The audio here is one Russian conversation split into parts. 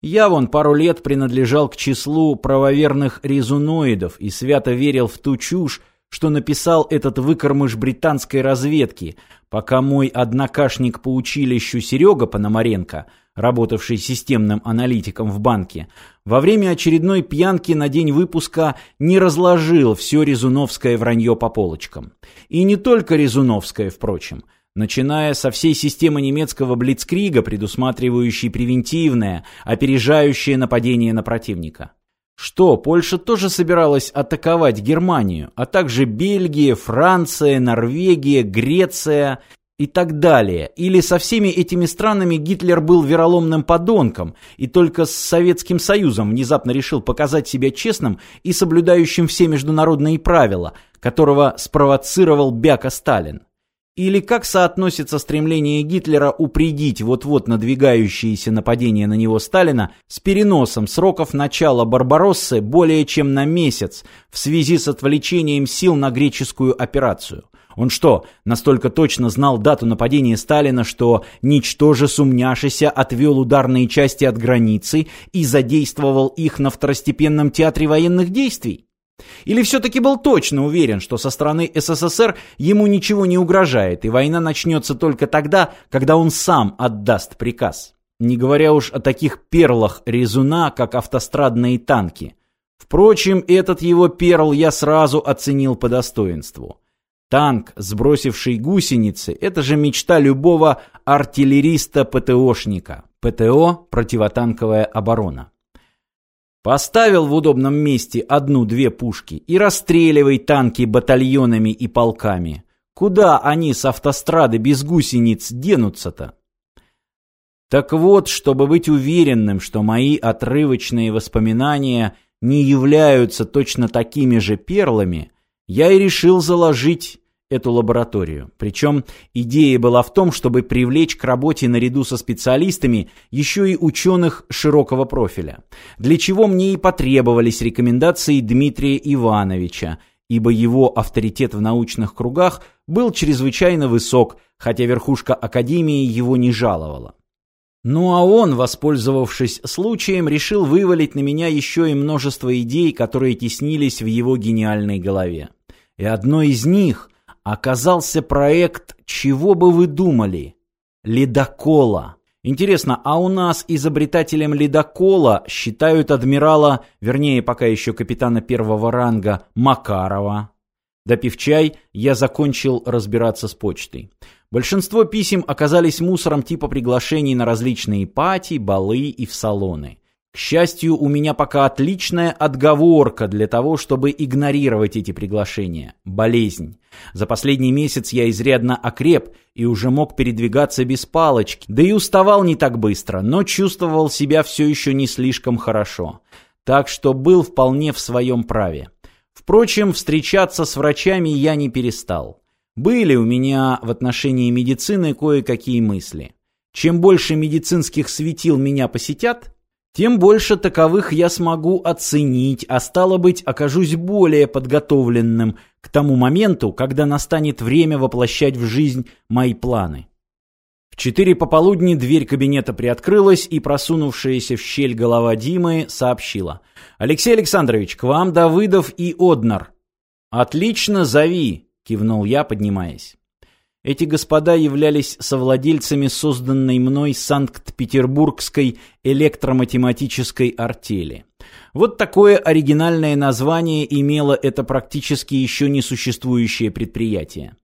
Я вон пару лет принадлежал к числу правоверных резуноидов и свято верил в ту чушь, что написал этот выкормыш британской разведки, пока мой однокашник по училищу Серега Пономаренко, работавший системным аналитиком в банке, во время очередной пьянки на день выпуска не разложил все резуновское вранье по полочкам. И не только резуновское, впрочем – начиная со всей системы немецкого блицкрига, предусматривающей превентивное, опережающее нападение на противника. Что, Польша тоже собиралась атаковать Германию, а также Бельгия, Франция, Норвегия, Греция и так далее. Или со всеми этими странами Гитлер был вероломным подонком и только с Советским Союзом внезапно решил показать себя честным и соблюдающим все международные правила, которого спровоцировал Бяка Сталин. Или как соотносится стремление Гитлера упредить вот-вот надвигающееся нападение на него Сталина с переносом сроков начала Барбароссы более чем на месяц в связи с отвлечением сил на греческую операцию? Он что, настолько точно знал дату нападения Сталина, что, ничтоже сумняшися, отвел ударные части от границы и задействовал их на второстепенном театре военных действий? Или все-таки был точно уверен, что со стороны СССР ему ничего не угрожает, и война начнется только тогда, когда он сам отдаст приказ? Не говоря уж о таких перлах резуна, как автострадные танки. Впрочем, этот его перл я сразу оценил по достоинству. Танк, сбросивший гусеницы, это же мечта любого артиллериста-ПТОшника. ПТО – противотанковая оборона. Поставил в удобном месте одну-две пушки и расстреливай танки батальонами и полками. Куда они с автострады без гусениц денутся-то? Так вот, чтобы быть уверенным, что мои отрывочные воспоминания не являются точно такими же перлами, я и решил заложить эту лабораторию. Причем идея была в том, чтобы привлечь к работе наряду со специалистами еще и ученых широкого профиля. Для чего мне и потребовались рекомендации Дмитрия Ивановича, ибо его авторитет в научных кругах был чрезвычайно высок, хотя верхушка Академии его не жаловала. Ну а он, воспользовавшись случаем, решил вывалить на меня еще и множество идей, которые теснились в его гениальной голове. И одной из них – оказался проект «Чего бы вы думали?» Ледокола. Интересно, а у нас изобретателем ледокола считают адмирала, вернее, пока еще капитана первого ранга, Макарова. Допив чай, я закончил разбираться с почтой. Большинство писем оказались мусором типа приглашений на различные пати, балы и в салоны. К счастью, у меня пока отличная отговорка для того, чтобы игнорировать эти приглашения. Болезнь. За последний месяц я изрядно окреп и уже мог передвигаться без палочки, да и уставал не так быстро, но чувствовал себя все еще не слишком хорошо. Так что был вполне в своем праве. Впрочем, встречаться с врачами я не перестал. Были у меня в отношении медицины кое-какие мысли. Чем больше медицинских светил меня посетят, тем больше таковых я смогу оценить, а стало быть, окажусь более подготовленным к тому моменту, когда настанет время воплощать в жизнь мои планы. В четыре пополудни дверь кабинета приоткрылась, и просунувшаяся в щель голова Димы сообщила. «Алексей Александрович, к вам Давыдов и Однар». «Отлично, зови», — кивнул я, поднимаясь. Эти господа являлись совладельцами созданной мной Санкт-Петербургской электроматематической артели. Вот такое оригинальное название имело это практически еще не существующее предприятие.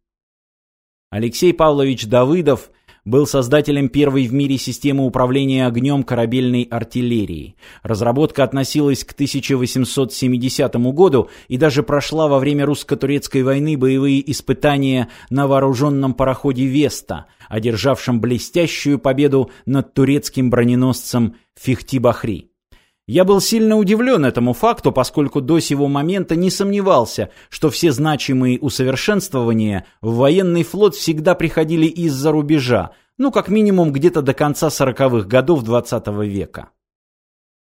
Алексей Павлович Давыдов – был создателем первой в мире системы управления огнем корабельной артиллерии. Разработка относилась к 1870 году и даже прошла во время русско-турецкой войны боевые испытания на вооруженном пароходе «Веста», одержавшем блестящую победу над турецким броненосцем «Фихти-Бахри». Я был сильно удивлен этому факту, поскольку до сего момента не сомневался, что все значимые усовершенствования в военный флот всегда приходили из-за рубежа, ну, как минимум, где-то до конца сороковых годов XX века.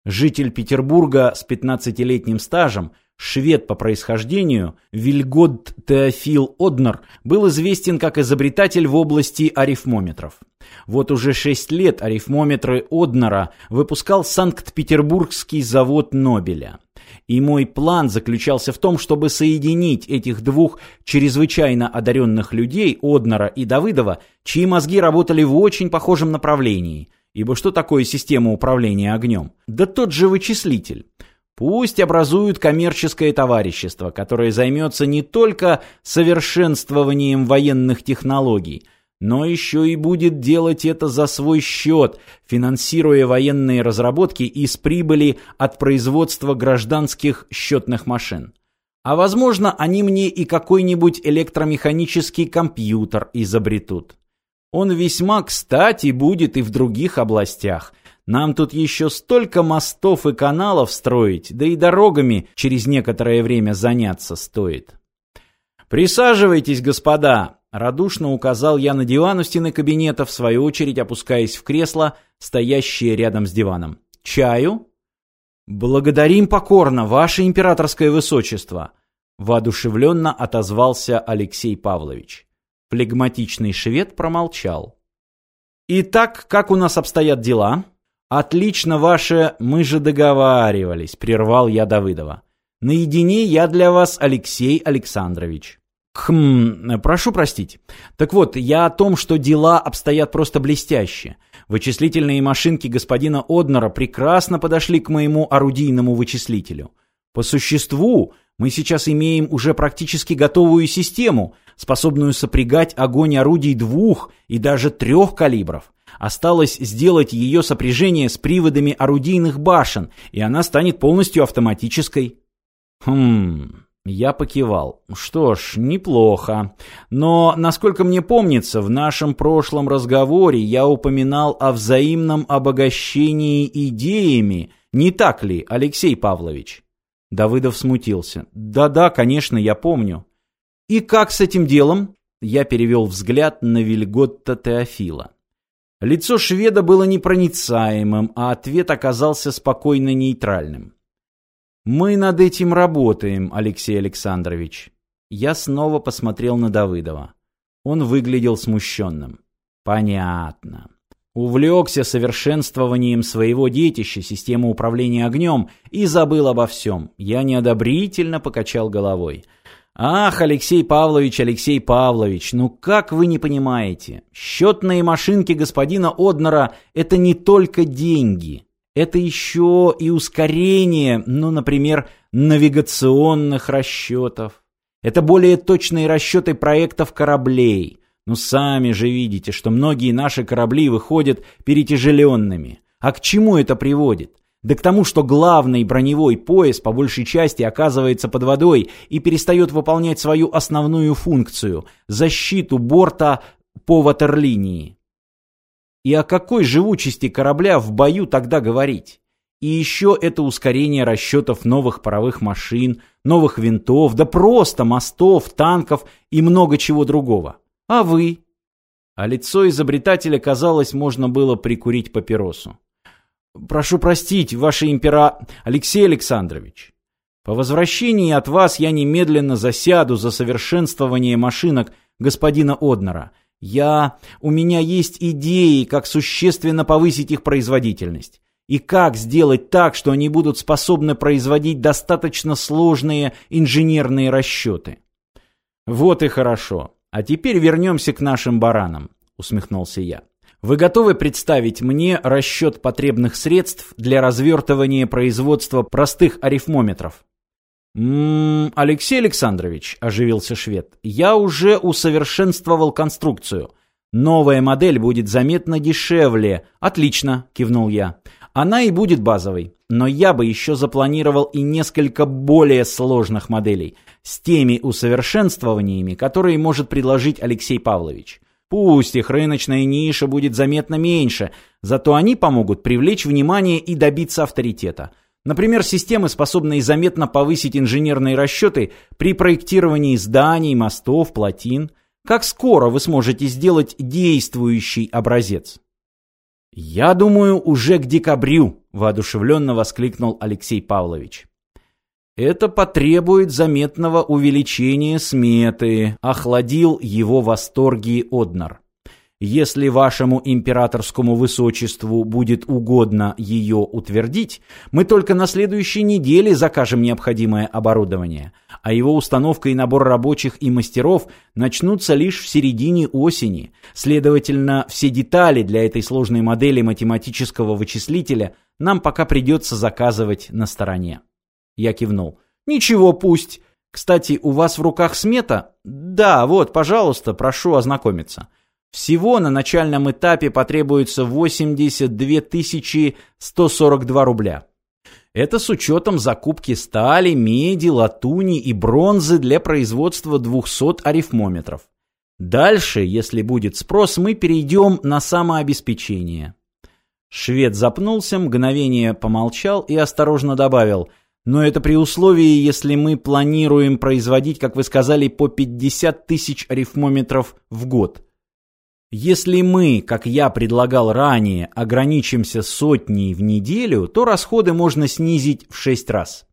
Житель Петербурга с 15-летним стажем, швед по происхождению, Вильгод Теофил Однер, был известен как изобретатель в области арифмометров. Вот уже шесть лет арифмометры Однера выпускал Санкт-Петербургский завод Нобеля. И мой план заключался в том, чтобы соединить этих двух чрезвычайно одаренных людей, Однера и Давыдова, чьи мозги работали в очень похожем направлении. Ибо что такое система управления огнем? Да тот же вычислитель. Пусть образуют коммерческое товарищество, которое займется не только совершенствованием военных технологий – но еще и будет делать это за свой счет, финансируя военные разработки из прибыли от производства гражданских счетных машин. А возможно, они мне и какой-нибудь электромеханический компьютер изобретут. Он весьма кстати будет и в других областях. Нам тут еще столько мостов и каналов строить, да и дорогами через некоторое время заняться стоит. «Присаживайтесь, господа!» Радушно указал я на диван у стены кабинета, в свою очередь опускаясь в кресло, стоящее рядом с диваном. «Чаю?» «Благодарим покорно, ваше императорское высочество!» Воодушевленно отозвался Алексей Павлович. Флегматичный швед промолчал. «Итак, как у нас обстоят дела?» «Отлично ваше, мы же договаривались», — прервал я Давыдова. «Наедине я для вас Алексей Александрович». Хм, прошу простить. Так вот, я о том, что дела обстоят просто блестяще. Вычислительные машинки господина Однера прекрасно подошли к моему орудийному вычислителю. По существу, мы сейчас имеем уже практически готовую систему, способную сопрягать огонь орудий двух и даже трех калибров. Осталось сделать ее сопряжение с приводами орудийных башен, и она станет полностью автоматической. Хм... Я покивал. Что ж, неплохо. Но, насколько мне помнится, в нашем прошлом разговоре я упоминал о взаимном обогащении идеями. Не так ли, Алексей Павлович? Давыдов смутился. Да-да, конечно, я помню. И как с этим делом? Я перевел взгляд на Вильготта Теофила. Лицо шведа было непроницаемым, а ответ оказался спокойно нейтральным. Мы над этим работаем, Алексей Александрович. Я снова посмотрел на Давыдова. Он выглядел смущенным. Понятно. Увлекся совершенствованием своего детища, системы управления огнем, и забыл обо всем. Я неодобрительно покачал головой. «Ах, Алексей Павлович, Алексей Павлович, ну как вы не понимаете? Счетные машинки господина Однера – это не только деньги. Это еще и ускорение, ну, например, навигационных расчетов. Это более точные расчеты проектов кораблей. Ну, сами же видите, что многие наши корабли выходят перетяжеленными. А к чему это приводит? Да к тому, что главный броневой пояс по большей части оказывается под водой и перестает выполнять свою основную функцию – защиту борта по ватерлинии. И о какой живучести корабля в бою тогда говорить? И еще это ускорение расчетов новых паровых машин, новых винтов, да просто мостов, танков и много чего другого. А вы? А лицо изобретателя, казалось, можно было прикурить папиросу. «Прошу простить, ваше импера... Алексей Александрович. По возвращении от вас я немедленно засяду за совершенствование машинок господина Однера я... У меня есть идеи, как существенно повысить их производительность. И как сделать так, что они будут способны производить достаточно сложные инженерные расчеты. Вот и хорошо. А теперь вернемся к нашим баранам, усмехнулся я. Вы готовы представить мне расчет потребных средств для развертывания производства простых арифмометров? «М -м, Алексей Александрович», — оживился швед, — «я уже усовершенствовал конструкцию. Новая модель будет заметно дешевле». «Отлично», — кивнул я. «Она и будет базовой. Но я бы еще запланировал и несколько более сложных моделей, с теми усовершенствованиями, которые может предложить Алексей Павлович. Пусть их рыночная ниша будет заметно меньше, зато они помогут привлечь внимание и добиться авторитета». Например, системы, способные заметно повысить инженерные расчеты при проектировании зданий, мостов, плотин. Как скоро вы сможете сделать действующий образец? «Я думаю, уже к декабрю», — воодушевленно воскликнул Алексей Павлович. «Это потребует заметного увеличения сметы», — охладил его восторги Однар. Если вашему императорскому высочеству будет угодно ее утвердить, мы только на следующей неделе закажем необходимое оборудование, а его установка и набор рабочих и мастеров начнутся лишь в середине осени. Следовательно, все детали для этой сложной модели математического вычислителя нам пока придется заказывать на стороне. Я кивнул. Ничего, пусть. Кстати, у вас в руках смета? Да, вот, пожалуйста, прошу ознакомиться. Всего на начальном этапе потребуется 82 142 рубля. Это с учетом закупки стали, меди, латуни и бронзы для производства 200 арифмометров. Дальше, если будет спрос, мы перейдем на самообеспечение. Швед запнулся, мгновение помолчал и осторожно добавил, но это при условии, если мы планируем производить, как вы сказали, по 50 тысяч арифмометров в год. Если мы, как я предлагал ранее, ограничимся сотней в неделю, то расходы можно снизить в 6 раз.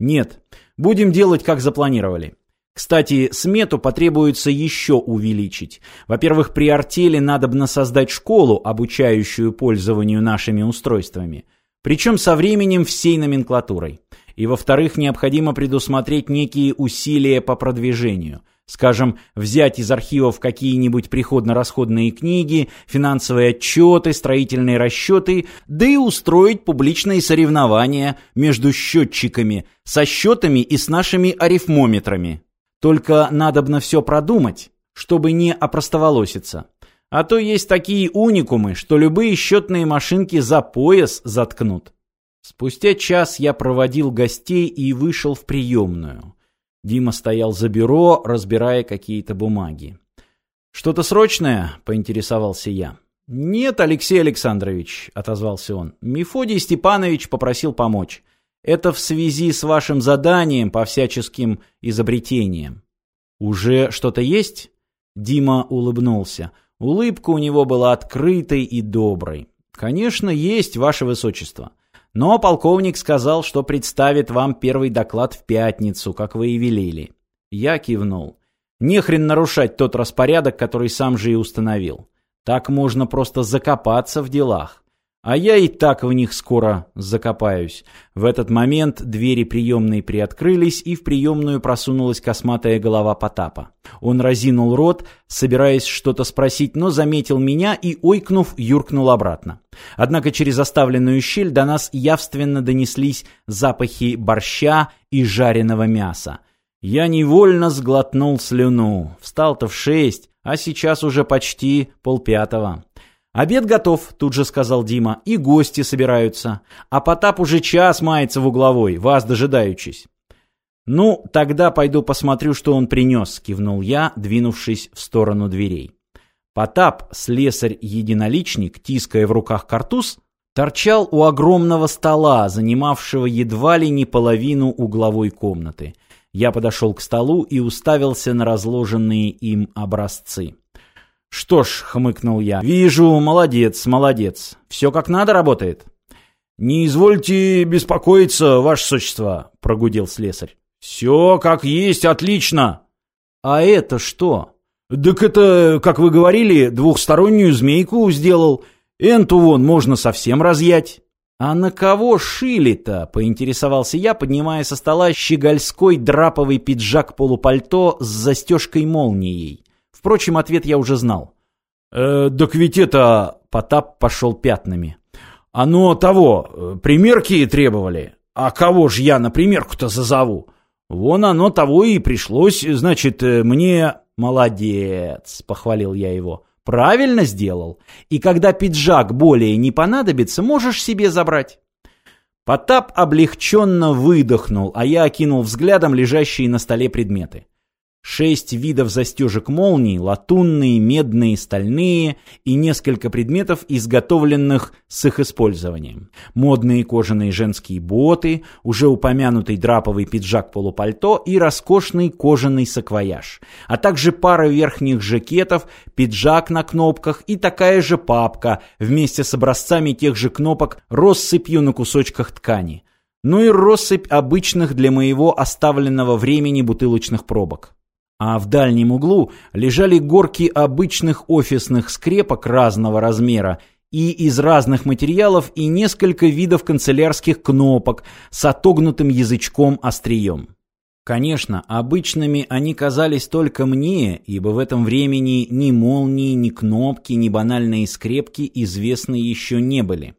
Нет, будем делать, как запланировали. Кстати, смету потребуется еще увеличить. Во-первых, при артели надобно создать школу, обучающую пользованию нашими устройствами. Причем со временем всей номенклатурой. И во-вторых, необходимо предусмотреть некие усилия по продвижению – Скажем, взять из архивов какие-нибудь приходно-расходные книги, финансовые отчеты, строительные расчеты, да и устроить публичные соревнования между счетчиками, со счетами и с нашими арифмометрами. Только надобно все продумать, чтобы не опростоволоситься. А то есть такие уникумы, что любые счетные машинки за пояс заткнут. Спустя час я проводил гостей и вышел в приемную. Дима стоял за бюро, разбирая какие-то бумаги. «Что-то срочное?» — поинтересовался я. «Нет, Алексей Александрович», — отозвался он. «Мефодий Степанович попросил помочь. Это в связи с вашим заданием по всяческим изобретениям». «Уже что-то есть?» Дима улыбнулся. Улыбка у него была открытой и доброй. «Конечно, есть, ваше высочество. Но полковник сказал, что представит вам первый доклад в пятницу, как вы и велели. Я кивнул. Не хрен нарушать тот распорядок, который сам же и установил. Так можно просто закопаться в делах. А я и так в них скоро закопаюсь. В этот момент двери приемной приоткрылись, и в приемную просунулась косматая голова Потапа. Он разинул рот, собираясь что-то спросить, но заметил меня и, ойкнув, юркнул обратно. Однако через оставленную щель до нас явственно донеслись запахи борща и жареного мяса. Я невольно сглотнул слюну. Встал-то в шесть, а сейчас уже почти полпятого. «Обед готов», — тут же сказал Дима, — «и гости собираются. А Потап уже час мается в угловой, вас дожидаючись». «Ну, тогда пойду посмотрю, что он принес», — кивнул я, двинувшись в сторону дверей. Потап, слесарь-единоличник, тиская в руках картуз, торчал у огромного стола, занимавшего едва ли не половину угловой комнаты. Я подошел к столу и уставился на разложенные им образцы. «Что ж», — хмыкнул я, — «вижу, молодец, молодец. Все как надо работает». «Не извольте беспокоиться, ваше существо», — прогудел слесарь. «Все как есть, отлично». «А это что?» «Так это, как вы говорили, двухстороннюю змейку сделал. Энту вон можно совсем разъять». «А на кого шили-то?» — поинтересовался я, поднимая со стола щегольской драповый пиджак-полупальто с застежкой-молнией. Впрочем, ответ я уже знал. «Э, «Так ведь это...» — Потап пошел пятнами. «Оно того, э, примерки требовали. А кого ж я на примерку-то зазову? Вон оно того и пришлось, значит, э, мне...» «Молодец!» — похвалил я его. «Правильно сделал. И когда пиджак более не понадобится, можешь себе забрать». Потап облегченно выдохнул, а я окинул взглядом лежащие на столе предметы. Шесть видов застежек молний, латунные, медные, стальные и несколько предметов, изготовленных с их использованием. Модные кожаные женские боты, уже упомянутый драповый пиджак-полупальто и роскошный кожаный саквояж, а также пара верхних жакетов, пиджак на кнопках и такая же папка вместе с образцами тех же кнопок россыпью на кусочках ткани. Ну и россыпь обычных для моего оставленного времени бутылочных пробок а в дальнем углу лежали горки обычных офисных скрепок разного размера и из разных материалов и несколько видов канцелярских кнопок с отогнутым язычком-острием. Конечно, обычными они казались только мне, ибо в этом времени ни молнии, ни кнопки, ни банальные скрепки известны еще не были.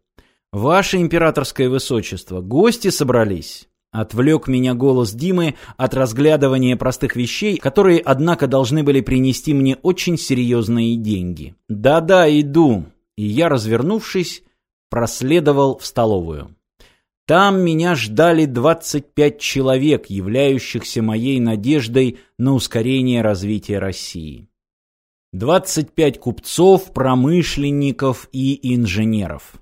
«Ваше императорское высочество, гости собрались?» Отвлек меня голос Димы от разглядывания простых вещей, которые, однако, должны были принести мне очень серьезные деньги. «Да-да, иду». И я, развернувшись, проследовал в столовую. Там меня ждали 25 человек, являющихся моей надеждой на ускорение развития России. 25 купцов, промышленников и инженеров.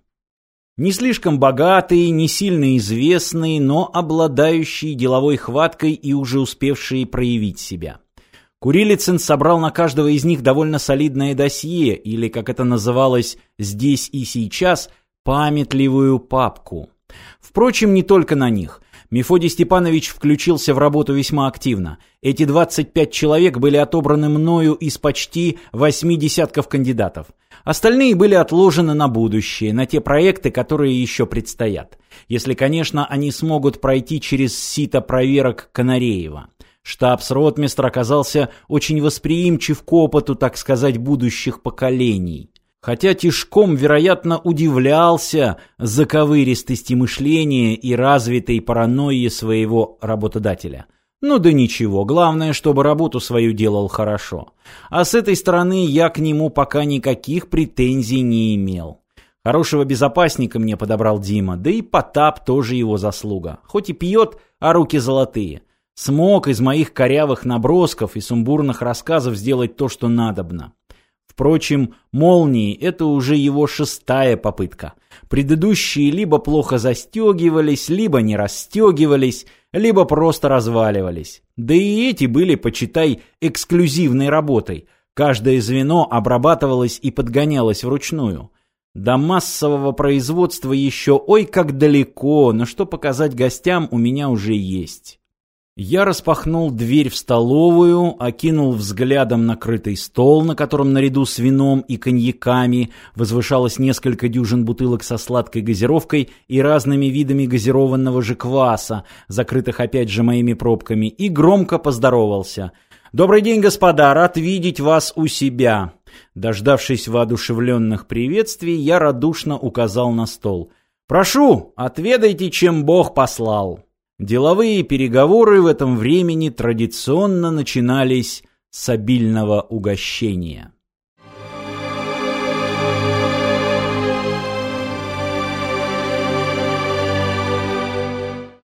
Не слишком богатые, не сильно известные, но обладающие деловой хваткой и уже успевшие проявить себя. Курилицын собрал на каждого из них довольно солидное досье, или, как это называлось здесь и сейчас, памятливую папку. Впрочем, не только на них. Мефодий Степанович включился в работу весьма активно. Эти 25 человек были отобраны мною из почти восьми десятков кандидатов. Остальные были отложены на будущее, на те проекты, которые еще предстоят. Если, конечно, они смогут пройти через сито проверок Канареева. Штабс-ротмистр оказался очень восприимчив к опыту, так сказать, будущих поколений. Хотя Тишком, вероятно, удивлялся заковыристости мышления и развитой паранойи своего работодателя. Ну да ничего, главное, чтобы работу свою делал хорошо. А с этой стороны я к нему пока никаких претензий не имел. Хорошего безопасника мне подобрал Дима, да и Потап тоже его заслуга. Хоть и пьет, а руки золотые. Смог из моих корявых набросков и сумбурных рассказов сделать то, что надобно. Впрочем, молнии – это уже его шестая попытка. Предыдущие либо плохо застегивались, либо не расстегивались, либо просто разваливались. Да и эти были, почитай, эксклюзивной работой. Каждое звено обрабатывалось и подгонялось вручную. До массового производства еще ой как далеко, но что показать гостям у меня уже есть. Я распахнул дверь в столовую, окинул взглядом накрытый стол, на котором наряду с вином и коньяками возвышалось несколько дюжин бутылок со сладкой газировкой и разными видами газированного же кваса, закрытых опять же моими пробками, и громко поздоровался. «Добрый день, господа! Рад видеть вас у себя!» Дождавшись воодушевленных приветствий, я радушно указал на стол. «Прошу, отведайте, чем Бог послал!» Деловые переговоры в этом времени традиционно начинались с обильного угощения.